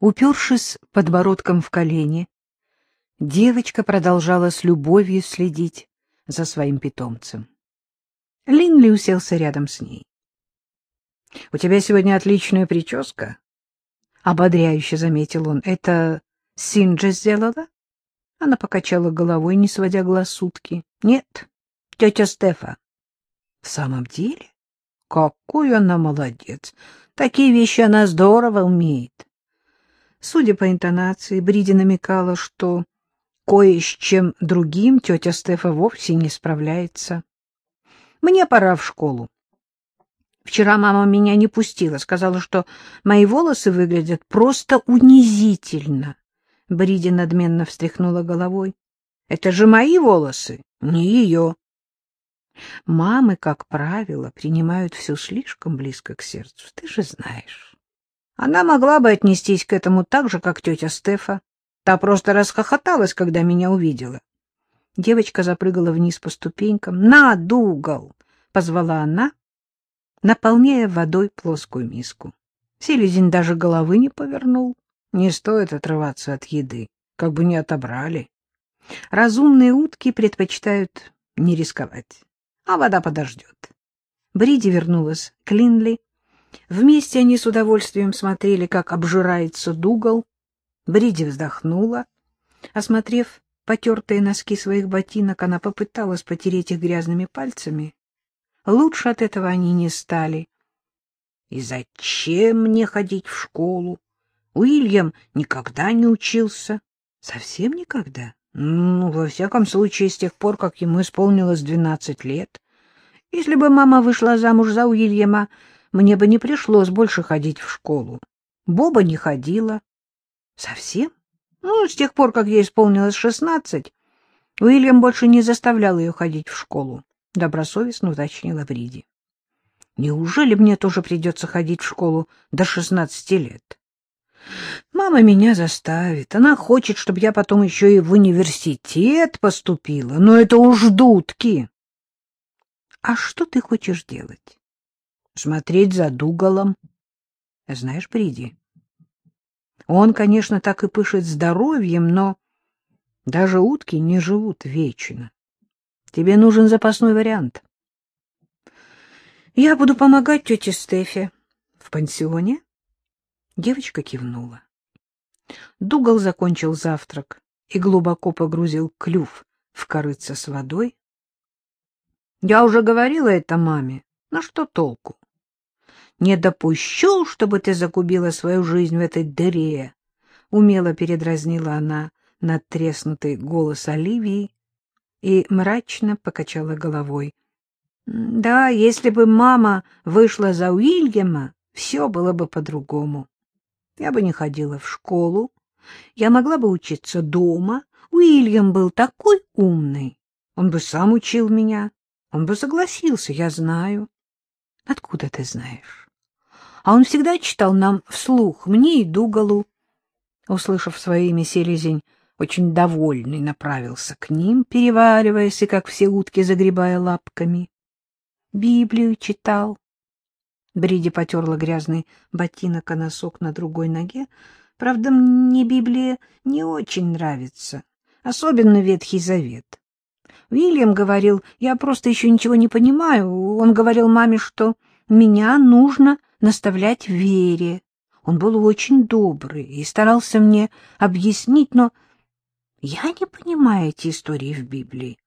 Упершись подбородком в колени, девочка продолжала с любовью следить за своим питомцем. Линли уселся рядом с ней. — У тебя сегодня отличная прическа, — ободряюще заметил он. — Это Синджи сделала? Она покачала головой, не сводя глаз сутки. — Нет, тетя Стефа. — В самом деле? Какой она молодец! Такие вещи она здорово умеет. Судя по интонации, Бриди намекала, что кое с чем другим тетя Стефа вовсе не справляется. Мне пора в школу. Вчера мама меня не пустила, сказала, что мои волосы выглядят просто унизительно. Бриди надменно встряхнула головой. — Это же мои волосы, не ее. Мамы, как правило, принимают все слишком близко к сердцу, ты же знаешь. Она могла бы отнестись к этому так же, как тетя Стефа. Та просто расхохоталась, когда меня увидела. Девочка запрыгала вниз по ступенькам. — На, Дугал! — позвала она, наполняя водой плоскую миску. Селезень даже головы не повернул. Не стоит отрываться от еды, как бы не отобрали. Разумные утки предпочитают не рисковать, а вода подождет. Бриди вернулась к Линли. Вместе они с удовольствием смотрели, как обжирается Дугал. Бриди вздохнула. Осмотрев потертые носки своих ботинок, она попыталась потереть их грязными пальцами. Лучше от этого они не стали. — И зачем мне ходить в школу? Уильям никогда не учился. — Совсем никогда? Ну, во всяком случае, с тех пор, как ему исполнилось двенадцать лет. Если бы мама вышла замуж за Уильяма, мне бы не пришлось больше ходить в школу. Боба не ходила. Совсем? Ну, с тех пор, как ей исполнилось шестнадцать, Уильям больше не заставлял ее ходить в школу, — добросовестно уточнила Бриди. Неужели мне тоже придется ходить в школу до шестнадцати лет? Мама меня заставит. Она хочет, чтобы я потом еще и в университет поступила. Но это уж дудки. А что ты хочешь делать? Смотреть за Дугалом. Знаешь, Бриди, он, конечно, так и пышет здоровьем, но даже утки не живут вечно. Тебе нужен запасной вариант. Я буду помогать тете Стефе в пансионе. Девочка кивнула. Дугал закончил завтрак и глубоко погрузил клюв в корыце с водой. Я уже говорила это маме, но что толку? Не допущу, чтобы ты загубила свою жизнь в этой дыре, — умело передразнила она надтреснутый голос Оливии и мрачно покачала головой. Да, если бы мама вышла за Уильяма, все было бы по-другому. Я бы не ходила в школу, я могла бы учиться дома. Уильям был такой умный, он бы сам учил меня, он бы согласился, я знаю. Откуда ты знаешь? А он всегда читал нам вслух, мне и Дугалу. Услышав свое имя, селезень, очень довольный, направился к ним, перевариваясь и, как все утки, загребая лапками. Библию читал. Бриди потерла грязный ботинок, а носок на другой ноге. Правда, мне Библия не очень нравится, особенно Ветхий Завет. Уильям говорил, я просто еще ничего не понимаю. Он говорил маме, что меня нужно наставлять вере. Он был очень добрый и старался мне объяснить, но я не понимаю эти истории в Библии,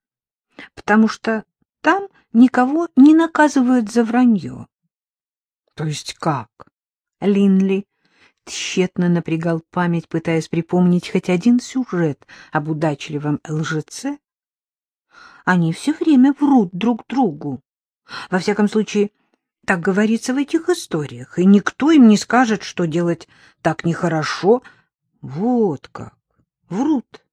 потому что там никого не наказывают за вранье. — То есть как? Линли тщетно напрягал память, пытаясь припомнить хоть один сюжет об удачливом лжеце. Они все время врут друг другу. Во всяком случае, так говорится в этих историях, и никто им не скажет, что делать так нехорошо. Вот как. Врут.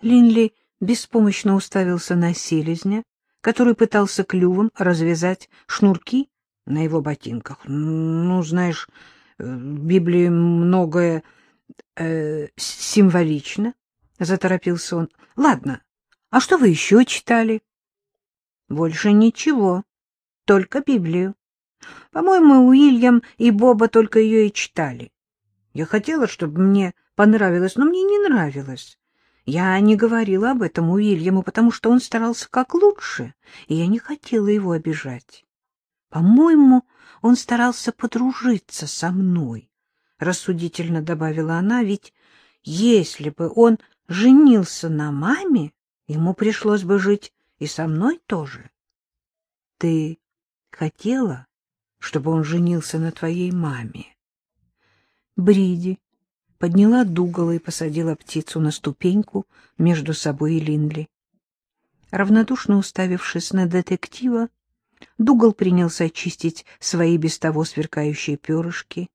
Линли беспомощно уставился на селезня, который пытался клювом развязать шнурки на его ботинках. Ну, знаешь, в Библии многое э, символично, — заторопился он. — Ладно, а что вы еще читали? — Больше ничего, только Библию. По-моему, Уильям и Боба только ее и читали. Я хотела, чтобы мне понравилось, но мне не нравилось. Я не говорила об этом Уильяму, потому что он старался как лучше, и я не хотела его обижать. По-моему, он старался подружиться со мной, — рассудительно добавила она, — ведь если бы он женился на маме, ему пришлось бы жить и со мной тоже. Ты хотела, чтобы он женился на твоей маме? Бриди подняла дугало и посадила птицу на ступеньку между собой и Линли. Равнодушно уставившись на детектива, Дугал принялся очистить свои без того сверкающие перышки.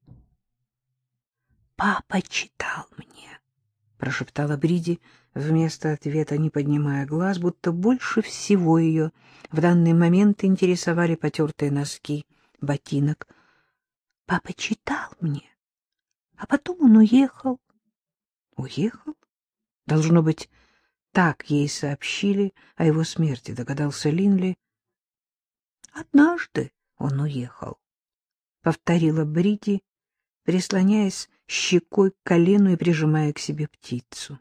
— Папа читал мне, — прошептала Бриди вместо ответа, не поднимая глаз, будто больше всего ее в данный момент интересовали потертые носки ботинок. — Папа читал мне. А потом он уехал. Уехал? Должно быть, так ей сообщили о его смерти, догадался Линли. Однажды он уехал, повторила Бриди, прислоняясь щекой к колену и прижимая к себе птицу.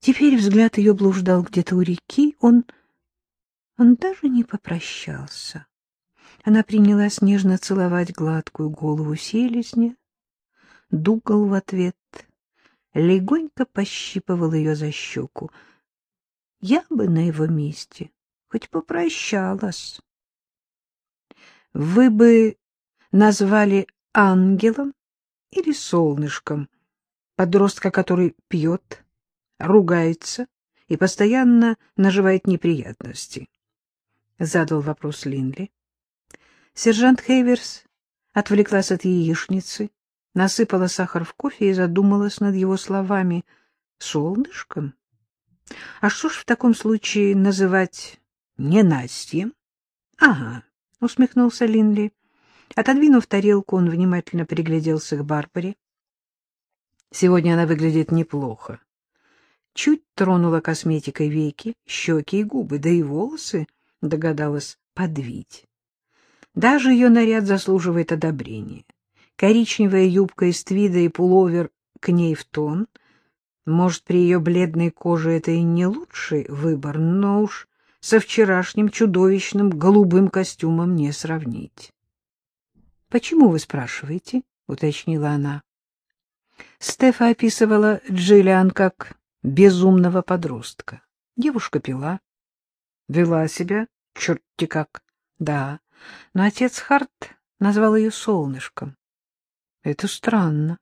Теперь взгляд ее блуждал где-то у реки, он... он даже не попрощался. Она принялась нежно целовать гладкую голову селезня, Дугал в ответ легонько пощипывал ее за щеку. Я бы на его месте хоть попрощалась. Вы бы назвали ангелом или солнышком подростка, который пьет, ругается и постоянно наживает неприятности? Задал вопрос Линли. Сержант Хейверс отвлеклась от яичницы, насыпала сахар в кофе и задумалась над его словами. «Солнышком? А что ж в таком случае называть ненастьем?» «Ага», — усмехнулся Линли. Отодвинув тарелку, он внимательно пригляделся к Барбаре. Сегодня она выглядит неплохо. Чуть тронула косметикой веки, щеки и губы, да и волосы догадалась подвить. Даже ее наряд заслуживает одобрения коричневая юбка из твида и пуловер к ней в тон. Может, при ее бледной коже это и не лучший выбор, но уж со вчерашним чудовищным голубым костюмом не сравнить. — Почему вы спрашиваете? — уточнила она. Стефа описывала Джиллиан как безумного подростка. Девушка пила, вела себя черти как, да, но отец Харт назвал ее солнышком. Это странно.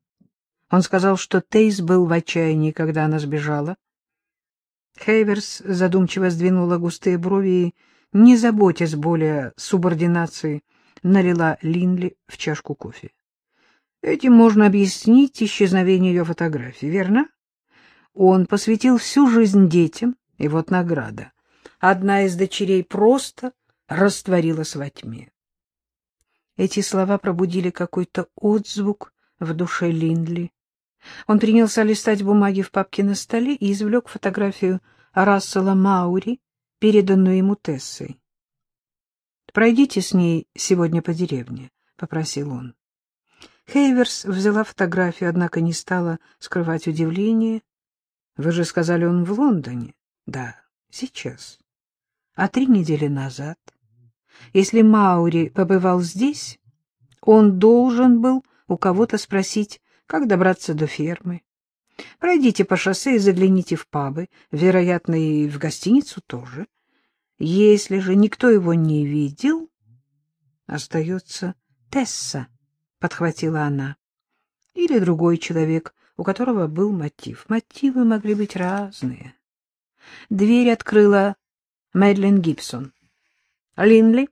Он сказал, что Тейс был в отчаянии, когда она сбежала. Хейверс задумчиво сдвинула густые брови и, не заботясь более субординации, налила Линли в чашку кофе. Этим можно объяснить исчезновение ее фотографий, верно? Он посвятил всю жизнь детям, и вот награда. Одна из дочерей просто растворилась во тьме. Эти слова пробудили какой-то отзвук в душе Линдли. Он принялся листать бумаги в папке на столе и извлек фотографию Рассела Маури, переданную ему Тессой. «Пройдите с ней сегодня по деревне», — попросил он. Хейверс взяла фотографию, однако не стала скрывать удивление. «Вы же сказали, он в Лондоне?» «Да, сейчас. А три недели назад?» Если Маури побывал здесь, он должен был у кого-то спросить, как добраться до фермы. Пройдите по шоссе и загляните в пабы, вероятно, и в гостиницу тоже. Если же никто его не видел, остается Тесса, — подхватила она, — или другой человек, у которого был мотив. Мотивы могли быть разные. Дверь открыла Мэдлин Гибсон. Линли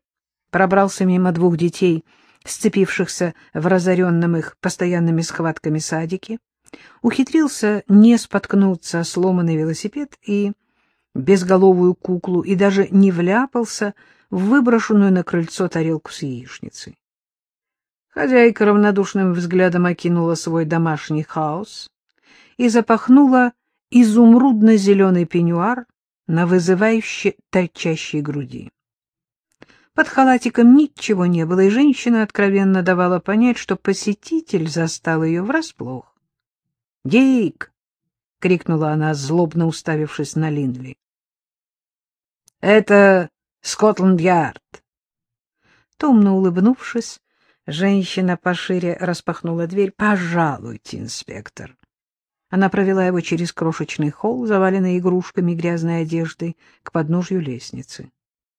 пробрался мимо двух детей, сцепившихся в разоренном их постоянными схватками садике, ухитрился не споткнуться о сломанный велосипед и безголовую куклу и даже не вляпался в выброшенную на крыльцо тарелку с яичницей. Хозяйка равнодушным взглядом окинула свой домашний хаос и запахнула изумрудно-зеленый пеньюар на вызывающе торчащей груди. Под халатиком ничего не было, и женщина откровенно давала понять, что посетитель застал ее врасплох. — Дик! — крикнула она, злобно уставившись на Линдли. — Это Скотланд-Ярд. Томно улыбнувшись, женщина пошире распахнула дверь. — Пожалуйте, инспектор. Она провела его через крошечный холл, заваленный игрушками и грязной одеждой, к подножью лестницы.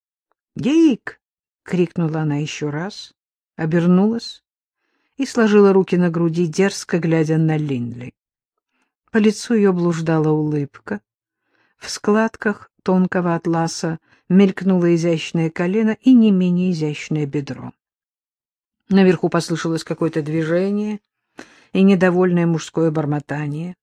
— Дик! — крикнула она еще раз, обернулась и сложила руки на груди, дерзко глядя на Линли. По лицу ее блуждала улыбка. В складках тонкого атласа мелькнуло изящное колено и не менее изящное бедро. Наверху послышалось какое-то движение и недовольное мужское бормотание.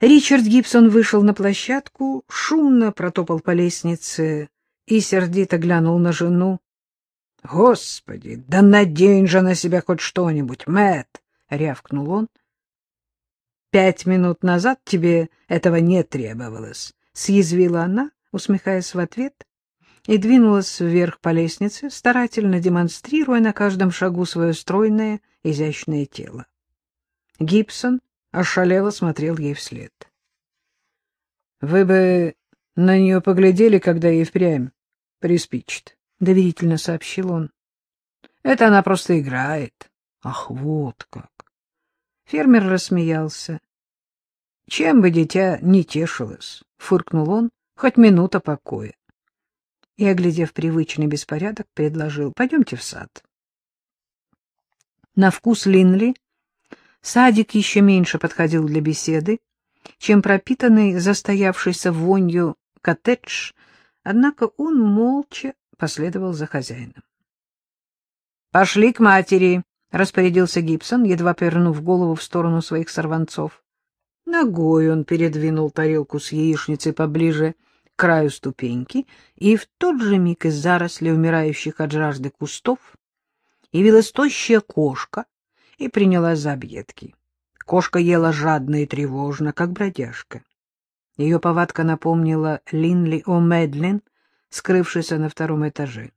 Ричард Гибсон вышел на площадку, шумно протопал по лестнице и сердито глянул на жену. — Господи, да надень же на себя хоть что-нибудь, Мэтт! — рявкнул он. — Пять минут назад тебе этого не требовалось, — съязвила она, усмехаясь в ответ, и двинулась вверх по лестнице, старательно демонстрируя на каждом шагу свое стройное, изящное тело. Гибсон ошалело смотрел ей вслед. — Вы бы на нее поглядели, когда ей впрямь приспичит, — доверительно сообщил он. — Это она просто играет. — Ах, вот как! Фермер рассмеялся. — Чем бы дитя не тешилось, — фыркнул он, — хоть минута покоя. И, оглядев привычный беспорядок, предложил, — пойдемте в сад. На вкус Линли Садик еще меньше подходил для беседы, чем пропитанный застоявшейся вонью коттедж, однако он молча последовал за хозяином. — Пошли к матери, — распорядился Гибсон, едва повернув голову в сторону своих сорванцов. Ногой он передвинул тарелку с яичницей поближе к краю ступеньки, и в тот же миг из заросли умирающих от жажды кустов явилась тощая кошка и принялась за объедки. Кошка ела жадно и тревожно, как бродяжка. Ее повадка напомнила Линли О'Медлин, скрывшейся на втором этаже.